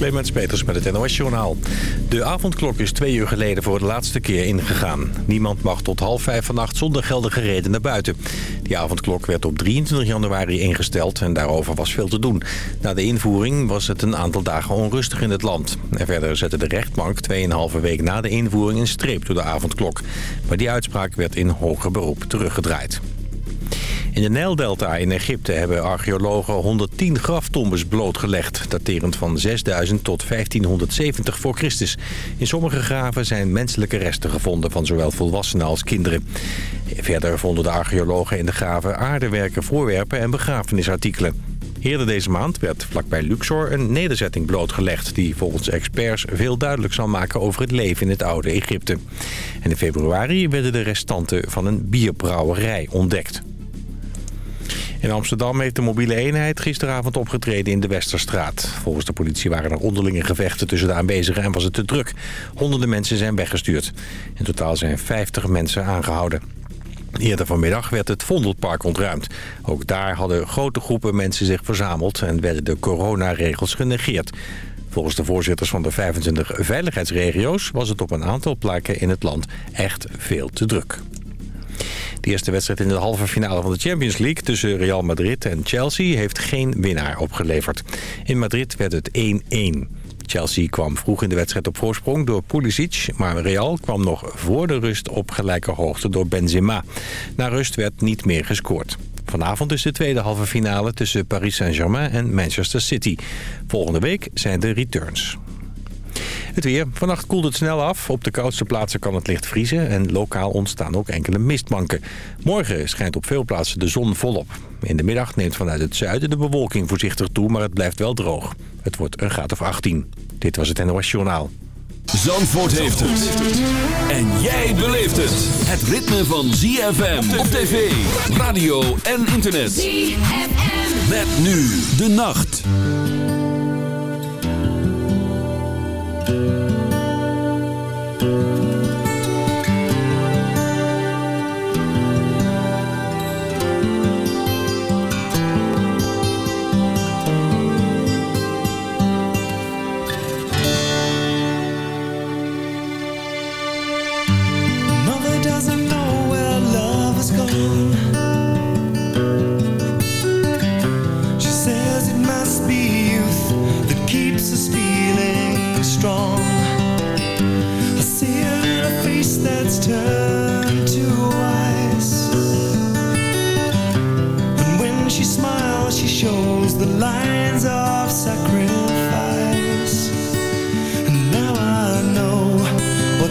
Clemens Peters met het NOS Journaal. De avondklok is twee uur geleden voor de laatste keer ingegaan. Niemand mag tot half vijf vannacht zonder geldige reden naar buiten. Die avondklok werd op 23 januari ingesteld en daarover was veel te doen. Na de invoering was het een aantal dagen onrustig in het land. En verder zette de rechtbank 2,5 week na de invoering een streep door de avondklok. Maar die uitspraak werd in hoger beroep teruggedraaid. In de Nijldelta in Egypte hebben archeologen 110 graftombes blootgelegd... daterend van 6000 tot 1570 voor Christus. In sommige graven zijn menselijke resten gevonden van zowel volwassenen als kinderen. Verder vonden de archeologen in de graven aardewerken, voorwerpen en begrafenisartikelen. Eerder deze maand werd vlakbij Luxor een nederzetting blootgelegd... die volgens experts veel duidelijk zal maken over het leven in het oude Egypte. En in februari werden de restanten van een bierbrouwerij ontdekt. In Amsterdam heeft de mobiele eenheid gisteravond opgetreden in de Westerstraat. Volgens de politie waren er onderlinge gevechten tussen de aanwezigen en was het te druk. Honderden mensen zijn weggestuurd. In totaal zijn 50 mensen aangehouden. Eerder vanmiddag werd het Vondelpark ontruimd. Ook daar hadden grote groepen mensen zich verzameld en werden de coronaregels genegeerd. Volgens de voorzitters van de 25 veiligheidsregio's was het op een aantal plekken in het land echt veel te druk. De eerste wedstrijd in de halve finale van de Champions League tussen Real Madrid en Chelsea heeft geen winnaar opgeleverd. In Madrid werd het 1-1. Chelsea kwam vroeg in de wedstrijd op voorsprong door Pulisic... maar Real kwam nog voor de rust op gelijke hoogte door Benzema. Na rust werd niet meer gescoord. Vanavond is de tweede halve finale tussen Paris Saint-Germain en Manchester City. Volgende week zijn de returns. Het weer. Vannacht koelt het snel af. Op de koudste plaatsen kan het licht vriezen en lokaal ontstaan ook enkele mistbanken. Morgen schijnt op veel plaatsen de zon volop. In de middag neemt vanuit het zuiden de bewolking voorzichtig toe, maar het blijft wel droog. Het wordt een graad of 18. Dit was het NOS Journaal. Zandvoort heeft het. En jij beleeft het. Het ritme van ZFM op tv, radio en internet. ZFM. Met nu de nacht.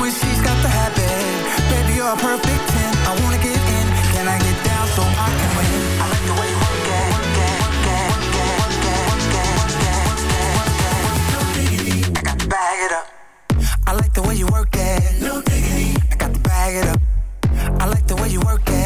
when she's got the habit. Baby, you're a perfect 10, I wanna get in, can I get down so I can win? I like the way you work it, work it, work it, work it, work it, work it, work it, work it, work it. I got to bag it up. I like the way you work it, no diggity. I got to bag it up. I like the way you work it. No diggity.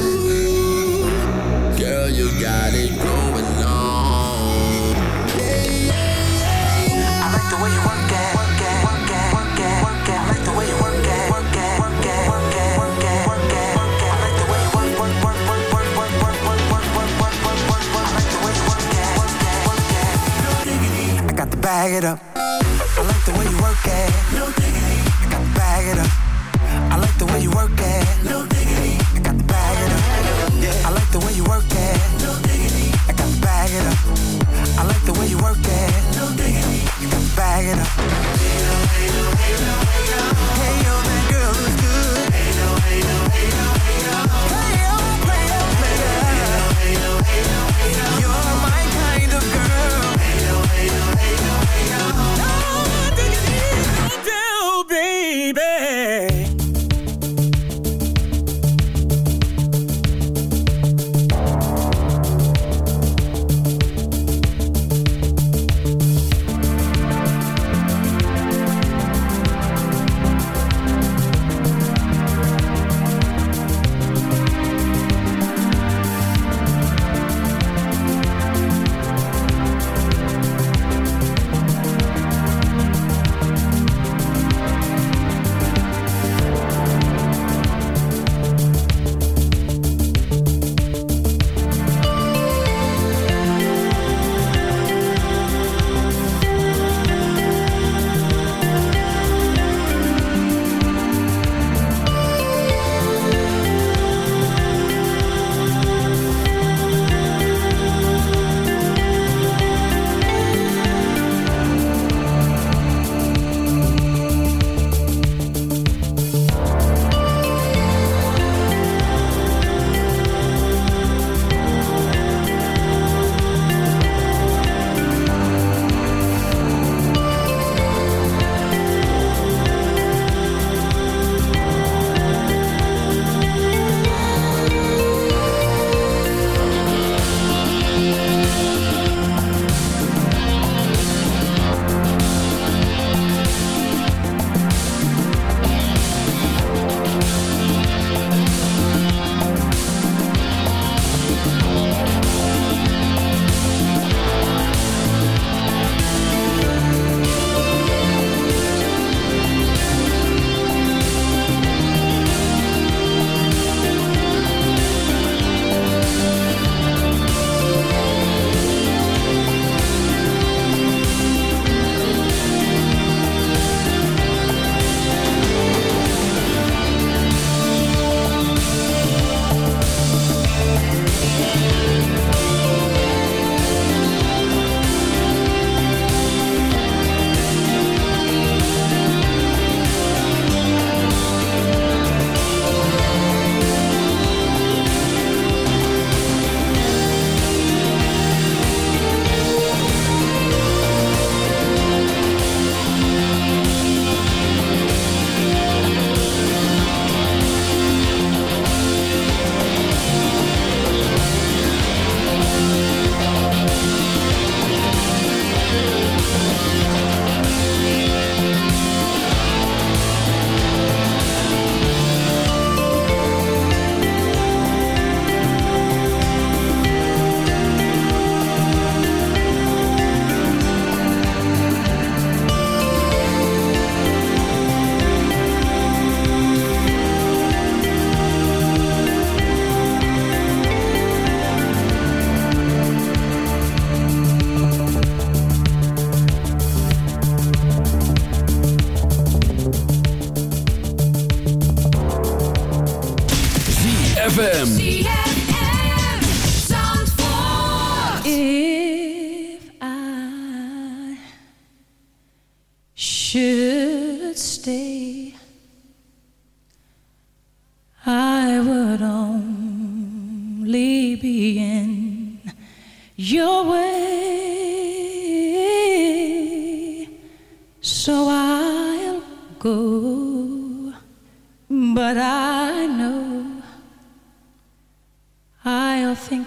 Girl, you got it going on. I like the way you work it, work it, work it, work it, work it. I like the way you work it, work it, work it, work it, work it, work it. I like the way you work, work, work, work, work, work, work, work, work, work, work, work, work, work. I like the way you work it, work it, work it. I got to bag it up.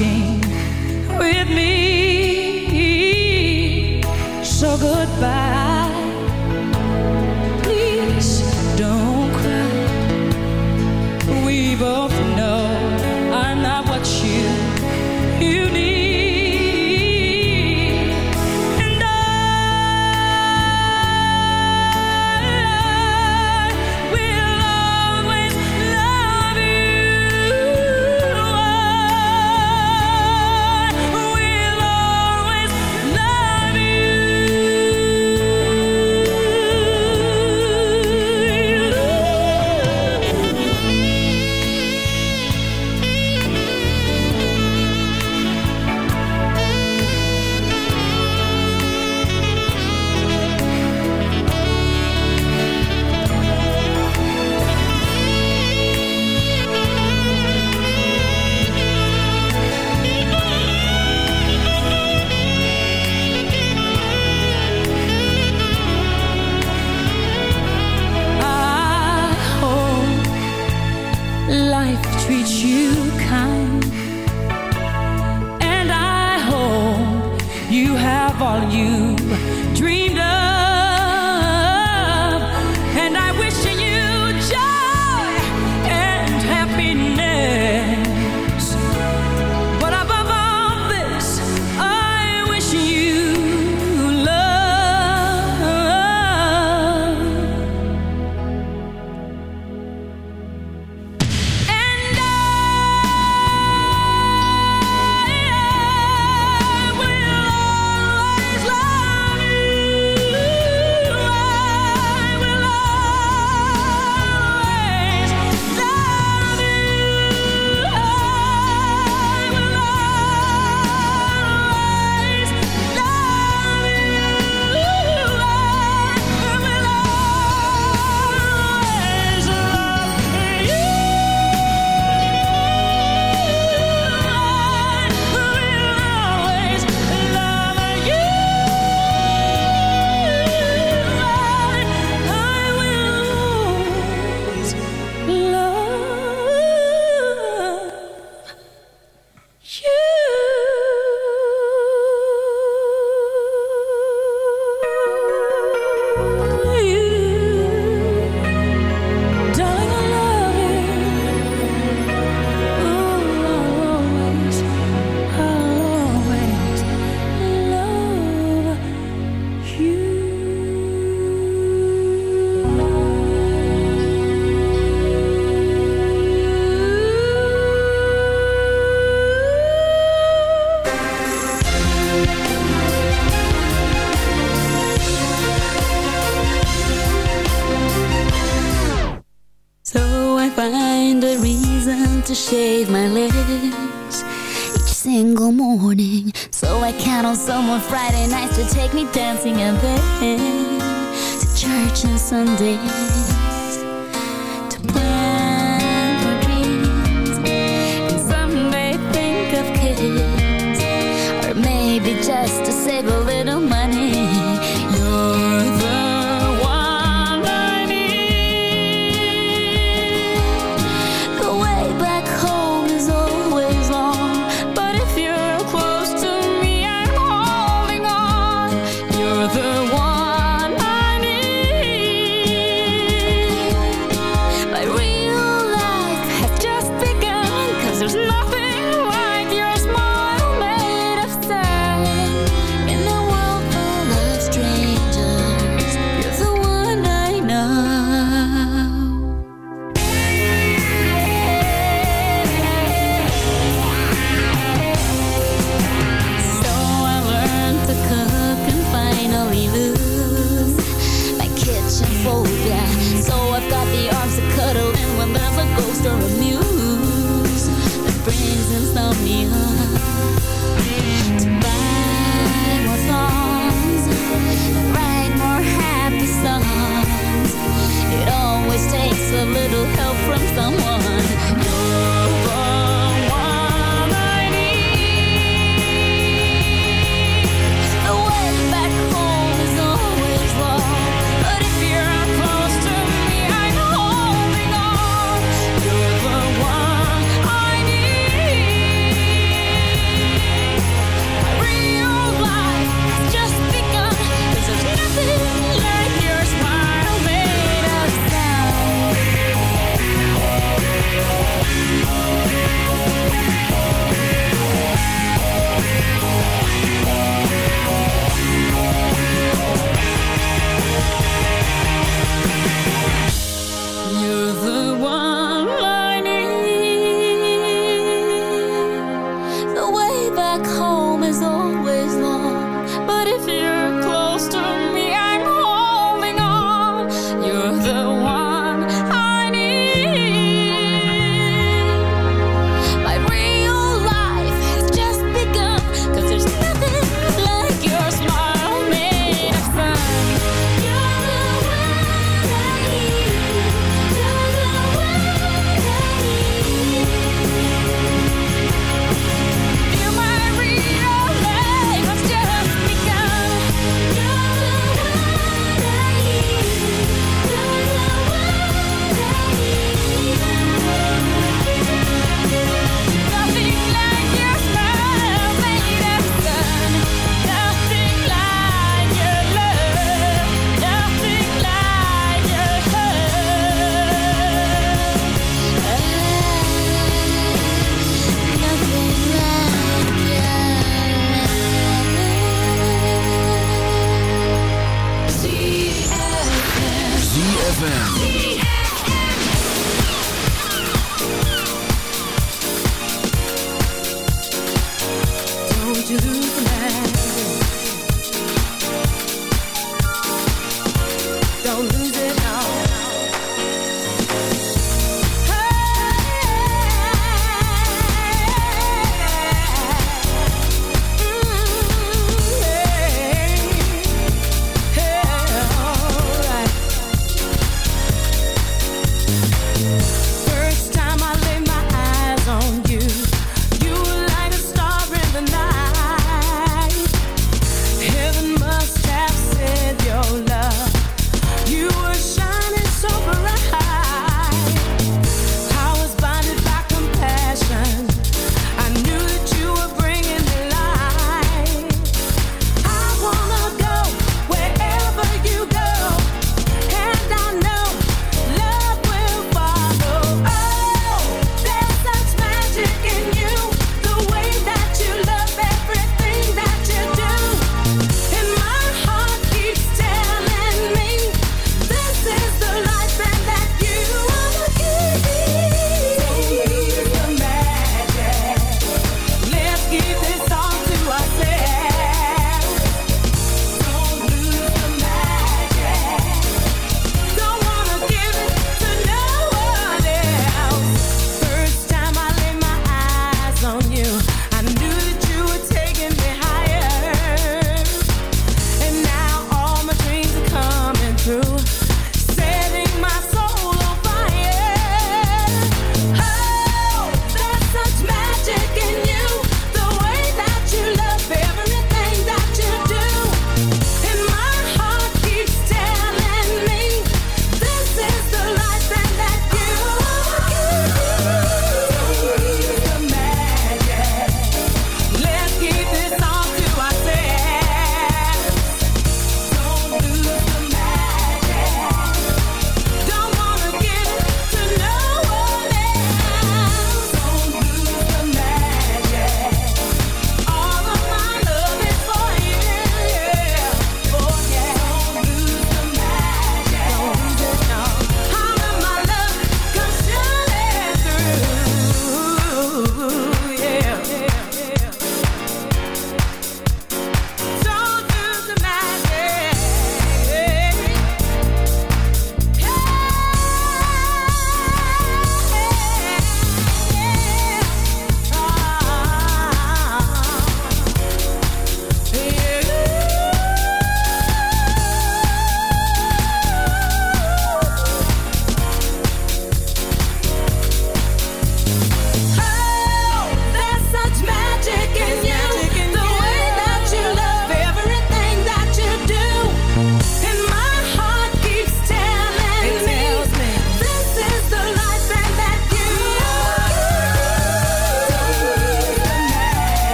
walking with me. So goodbye.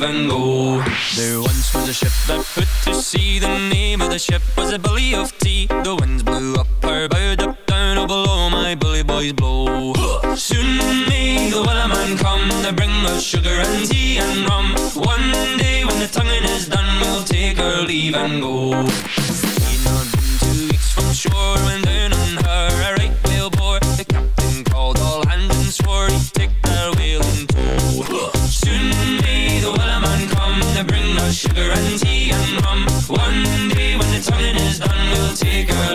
And go. There once was a ship that put to sea. The name of the ship was a Billy of Tea. The winds blew up her bow, up down, oh below my bully boys blow. Soon may the wellerman come to bring us sugar and tea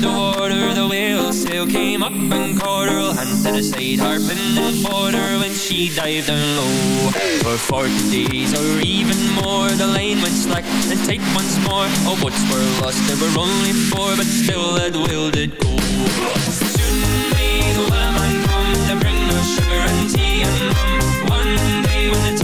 The water, the whale sail came up and caught her. Hand to the side, harping and her when she dived down low. For forty days or even more, the line went slack and tight once more. All boats were lost, there were only four, but still that whale did go. Soon may the wellerman come to bring us sugar and tea and rum. One day when the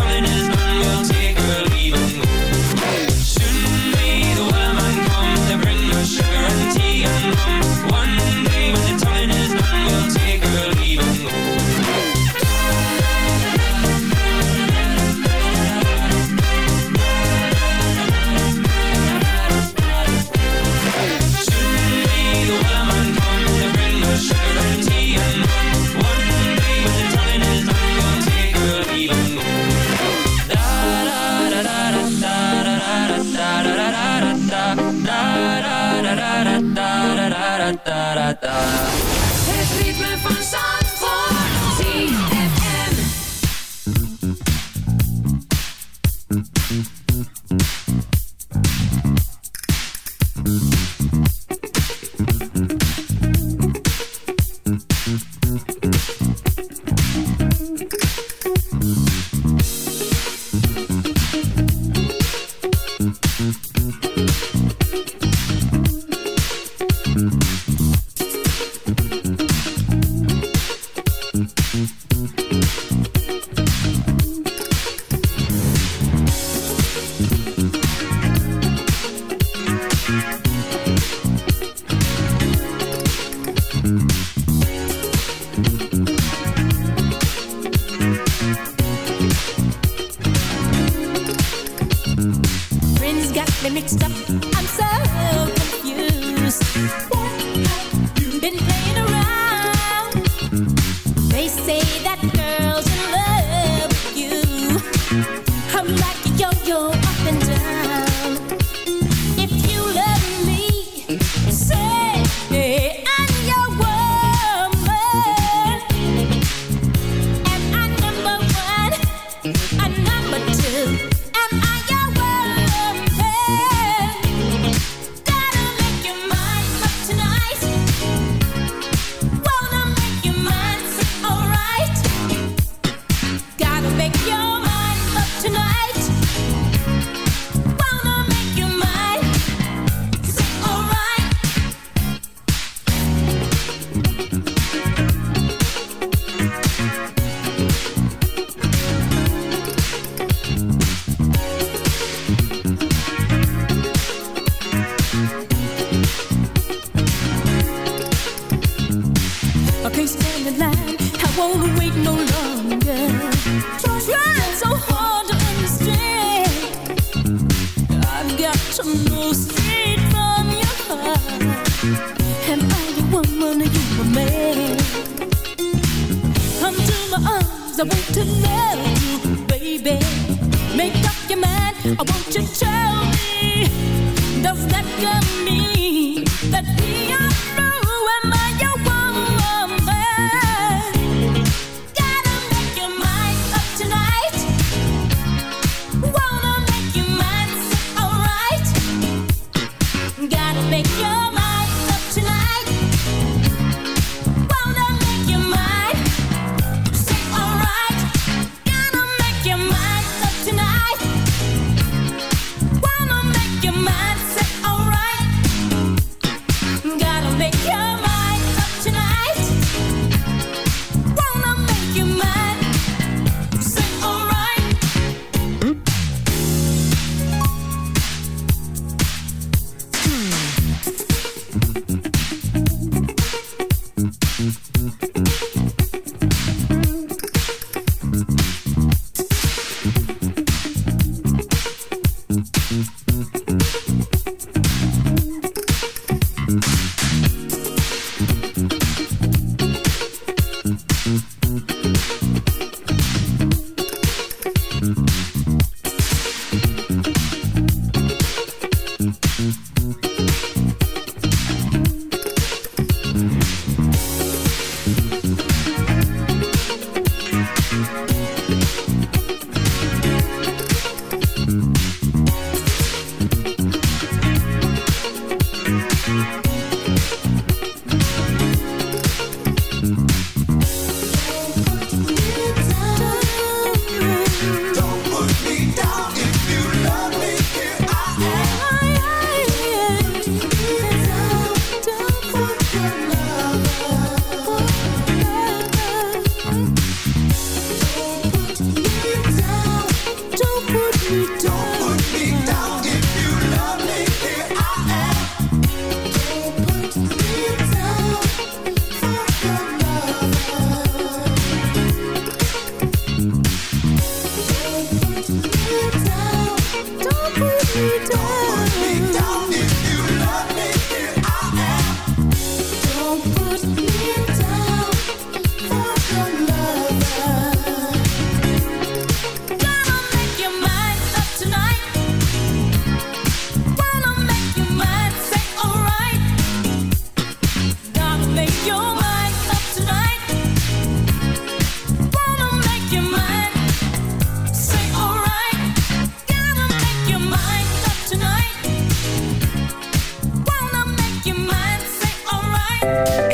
I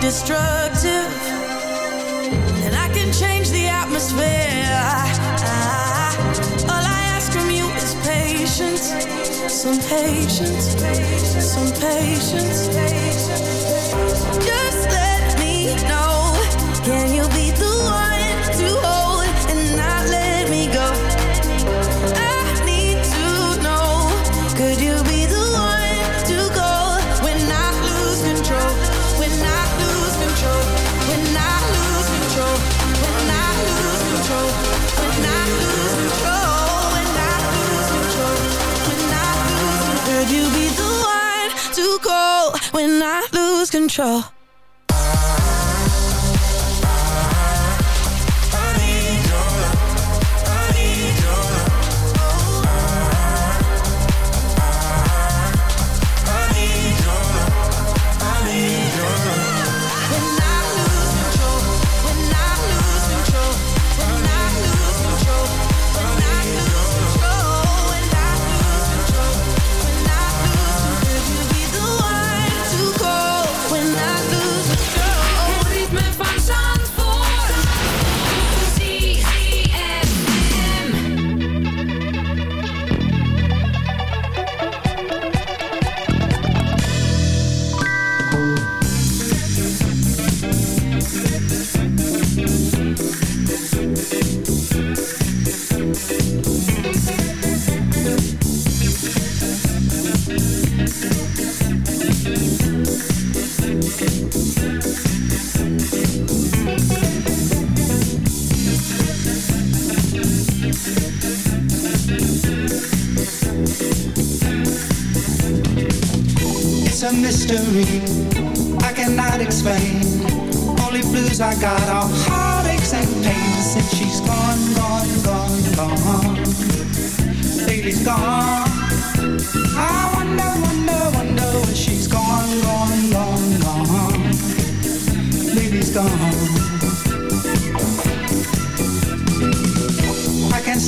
destructive. And I can change the atmosphere. I- all I ask from you is patience. Some patience. Some patience. Just let me know. Can you control? It's a mystery I cannot explain. Only blues I got are heartaches and pain since she's gone, gone, gone, gone. Baby's gone. I wonder, wonder, wonder where she's gone, gone, gone, gone. Baby's gone.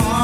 Gone.